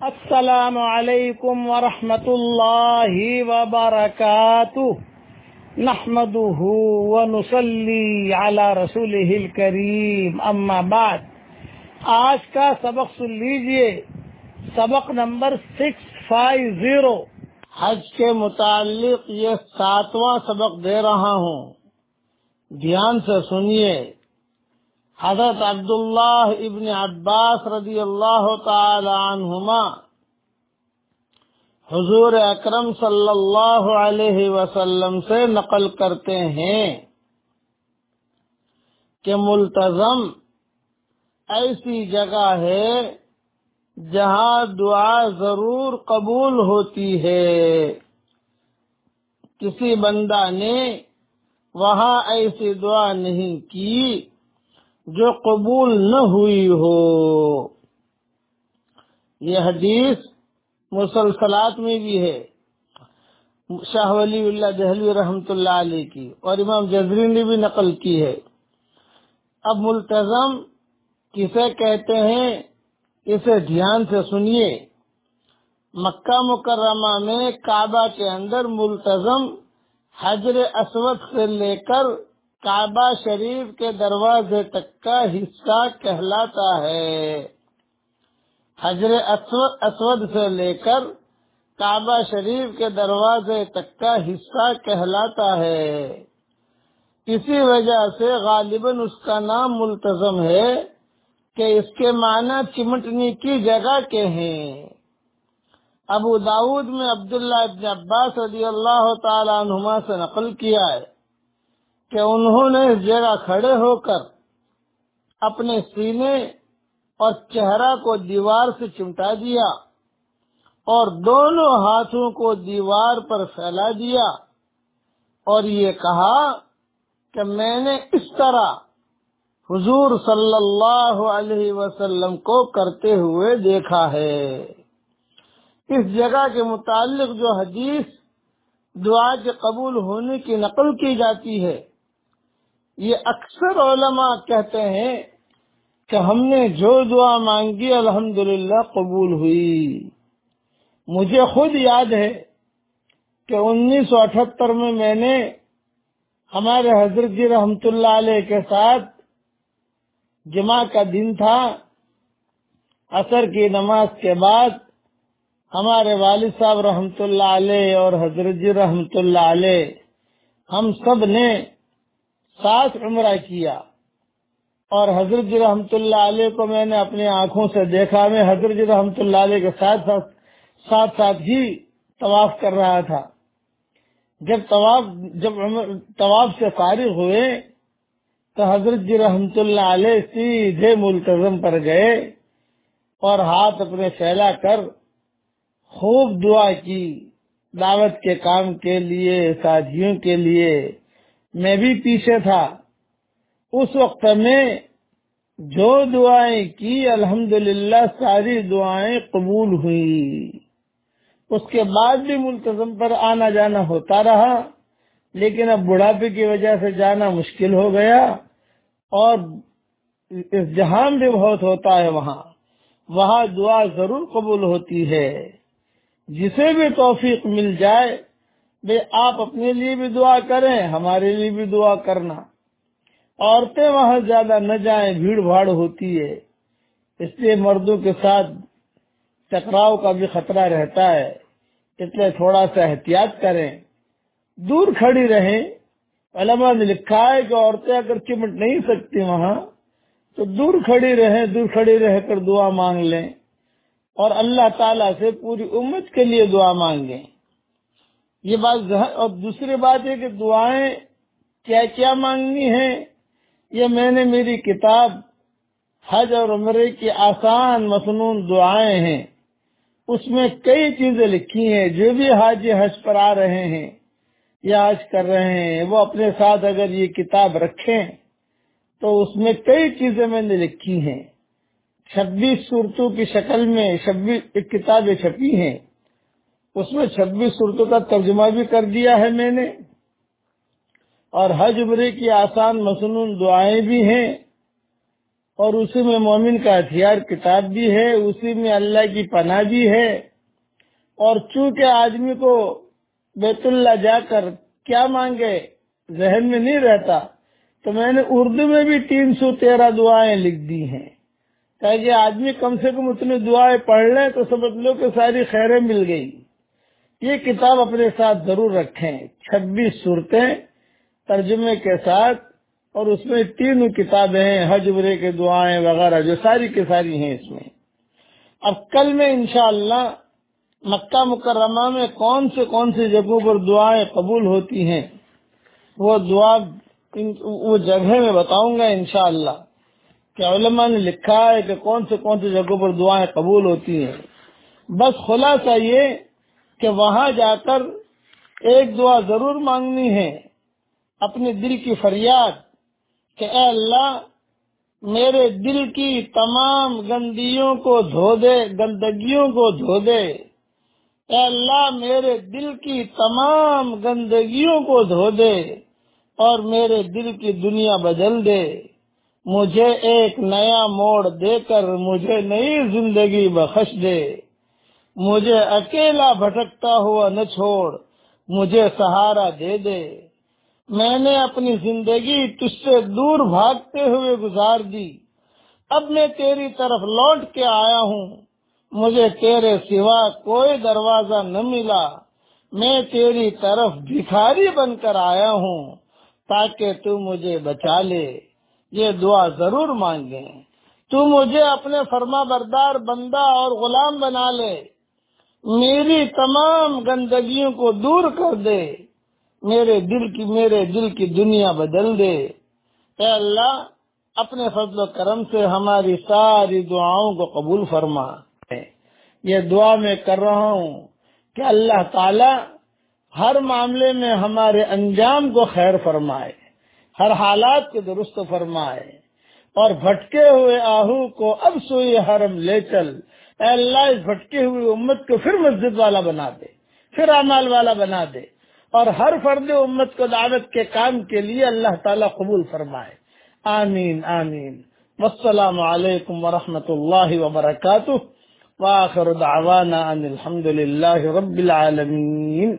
السلام علیکم ورحمۃ اللہ وبرکاتہ۔ نحمده ونصلي على رسوله الكريم اما بعد۔ آج کا سبق سن لیجیے۔ سبق نمبر سکس فائیو۔ زیرو حج کے متعلق یہ ساتواں سبق دے رہا ہوں۔ دھیان سے سنیے۔ حضرت عبداللہ ابن عباس رضی اللہ تعالی عنہما حضور اکرم صلی اللہ علیہ وسلم سے نقل کرتے ہیں کہ ملتظم ایسی جگہ ہے جہاں دعا ضرور قبول ہوتی ہے۔ کسی بندہ نے وہاں ایسی دعا نہیں کی جو قبول نہ ہوئی ہو۔ یہ حدیث مسلسلات میں بھی ہے۔ شاہ ولی اللہ دہلوی رحمۃ اللہ علیہ کی اور امام جزری نے بھی نقل کی ہے۔ اب ملتظم کسے کہتے ہیں اسے دھیان سے سنیے۔ مکہ مکرمہ میں کعبہ کے اندر ملتظم حجر اسود سے لے کر کعبہ شریف کے دروازے تک کا حصہ کہلاتا ہے۔ حجر اسود سے لے کر کعبہ شریف کے دروازے تک کا حصہ کہلاتا ہے۔ اسی وجہ سے غالباً اس کا نام ملتظم ہے کہ اس کے معنی چمٹنے کی جگہ کے ہیں۔ ابو داود میں عبداللہ ابن عباس رضی اللہ تعالی عنہما سے نقل کیا ہے۔ کہ انہوں نے اس جگہ کھڑے ہو کر اپنے سینے اور چہرہ کو دیوار سے چمٹا دیا اور دونوں ہاتھوں کو دیوار پر پھیلا دیا اور یہ کہا کہ میں نے اس طرح حضور صلی اللہ علیہ وسلم کو کرتے ہوئے دیکھا ہے۔ اس جگہ کے متعلق جو حدیث دعا کے قبول ہونے کی نقل کی جاتی ہے یہ اکثر علماء کہتے ہیں کہ ہم نے جو دعا مانگی الحمدللہ قبول ہوئی۔ مجھے خود یاد ہے کہ انیس سو اٹھہتر میں میں نے ہمارے حضرت جی رحمت اللہ علیہ کے ساتھ جمعہ کا دن تھا۔ عصر کی نماز کے بعد ہمارے والد صاحب رحمت اللہ علیہ اور حضرت جی رحمت اللہ علیہ ہم سب نے ساتھ عمرہ کیا اور حضرت جی رحمت اللہ علیہ کو میں نے اپنی آنکھوں سے دیکھا، میں حضرت جی رحمت اللہ علیہ کے ساتھ ساتھ ساتھ ساتھ ہی طواف کر رہا تھا۔ جب طواف جب طواف سے فارغ ہوئے تو حضرت جی رحمت اللہ علیہ سیدھے ملتظم پر گئے اور ہاتھ اپنے پھیلا کر خوب دعا کی دعوت کے کام کے لیے ساتھیوں کے لیے۔ میں بھی پیچھے تھا۔ اس وقت میں جو دعائیں کی، الحمدللہ، ساری دعائیں قبول ہوئی اس کے بعد بھی ملتظم پر آنا جانا ہوتا رہا، لیکن اب بڑھاپے کی وجہ سے جانا مشکل ہو گیا اور جہان بھی بہت ہوتا ہے وہاں۔ وہاں دعا ضرور قبول ہوتی ہے۔ جسے بھی توفیق مل جائے بھائی آپ اپنے لیے بھی دعا کریں، ہمارے لیے بھی دعا کرنا۔ عورتیں وہاں زیادہ نہ جائیں، بھیڑ بھاڑ ہوتی ہے۔ اس لیے مردوں کے ساتھ ٹکراؤ کا بھی خطرہ رہتا ہے۔ اس لیے تھوڑا سا احتیاط کریں۔ دور کھڑی رہیں۔ علماء نے لکھا ہے کہ عورتیں اگر چمٹ نہیں سکتی وہاں، تو دور کھڑی رہیں، دور کھڑی رہ کر دعا مانگ لیں۔ اور اللہ تعالیٰ سے پوری امت کے لیے دعا مانگیں۔ یہ بات اور دوسری بات ہے کہ دعائیں کیا کیا مانگنی ہے یہ میں نے میری کتاب حج اور عمرے کی آسان مصنون دعائیں ہیں۔ اس میں کئی چیزیں لکھی ہیں۔ جو بھی حاج حج پر آ رہے ہیں، یا حج کر رہے ہیں، وہ اپنے ساتھ اگر یہ کتاب رکھیں تو اس میں کئی چیزیں میں نے لکھی ہیں۔ چھبیس صورتوں کی شکل میں، چھبیس کتابیں چھپی ہیں۔ اس میں چھبیس صورتوں کا ترجمہ بھی کر دیا ہے میں نے۔ اور حج عمرے کی آسان مصنون دعائیں بھی ہیں۔ اور اسی میں مومن کا ہتھیار کتاب بھی ہے، اسی میں اللہ کی پناہ بھی ہے۔ اور چونکہ آدمی کو بیت اللہ جا کر کیا مانگے، ذہن میں نہیں رہتا، تو میں نے اردو میں بھی تین سو تیرہ دعائیں لکھ دی ہیں۔ تاکہ آدمی کم سے کم اتنی دعائیں پڑھ لیں تو سمجھ لو کہ ساری خیریں مل گئی۔ یہ کتاب اپنے ساتھ ضرور رکھیں۔ چھبیس صورتیں ترجمے کے ساتھ اور اس میں تین کتابیں ہیں، حج برے کے دعائیں وغیرہ، جو ساری کی ساری ہیں اس میں۔ اب کل میں انشاءاللہ مکہ مکرمہ میں کون سے کون سی جگہوں پر دعائیں قبول ہوتی ہیں، وہ دعا وہ جگہ میں بتاؤں گا انشاءاللہ کہ علماء نے لکھا ہے کہ کون سے کون سی جگہوں پر دعائیں قبول ہوتی ہیں۔ بس خلاصہ یہ کہ وہاں جا کر ایک دعا ضرور مانگنی ہے، اپنے دل کی فریاد کہ اے اللہ، میرے دل کی تمام گندگیوں کو دھو دے، گندگیوں کو دھو دے۔ اے اللہ، میرے دل کی تمام گندگیوں کو دھو دے اور میرے دل کی دنیا بدل دے۔ مجھے ایک نیا موڑ دے کر مجھے نئی زندگی بخش دے۔ مجھے اکیلا بھٹکتا ہوا نہ چھوڑ، مجھے سہارا دے دے۔ میں نے اپنی زندگی تجھ سے دور بھاگتے ہوئے گزار دی۔ اب میں تیری طرف لوٹ کے آیا ہوں۔ مجھے تیرے سوا کوئی دروازہ نہ ملا۔ میں تیری طرف بھکاری بن کر آیا ہوں تاکہ تو مجھے بچا لے۔ یہ دعا ضرور مانگے تو مجھے اپنے فرما بردار بندہ اور غلام بنا لے۔ میری تمام گندگیوں کو دور کر دے، میرے دل کی، میرے دل کی دنیا بدل دے۔ اے اللہ، اپنے فضل و کرم سے ہماری ساری دعاؤں کو قبول فرما۔ یہ دعا میں کر رہا ہوں کہ اللہ تعالی ہر معاملے میں ہمارے انجام کو خیر فرمائے، ہر حالات کو درست فرمائے۔ اور بھٹکے ہوئے آہو کو اب سوئی حرم لے چل اے اللہ، اس بھٹکے ہوئی امت کو پھر مسجد والا بنا دے، پھر امال والا بنا دے۔ اور ہر فرد امت کو دعوت کے کام کے لیے اللہ تعالیٰ قبول فرمائے۔ آمین آمین۔ والسلام علیکم ورحمۃ اللہ وبرکاتہ۔ واخر دعوانا ان الحمد للہ رب العالمین۔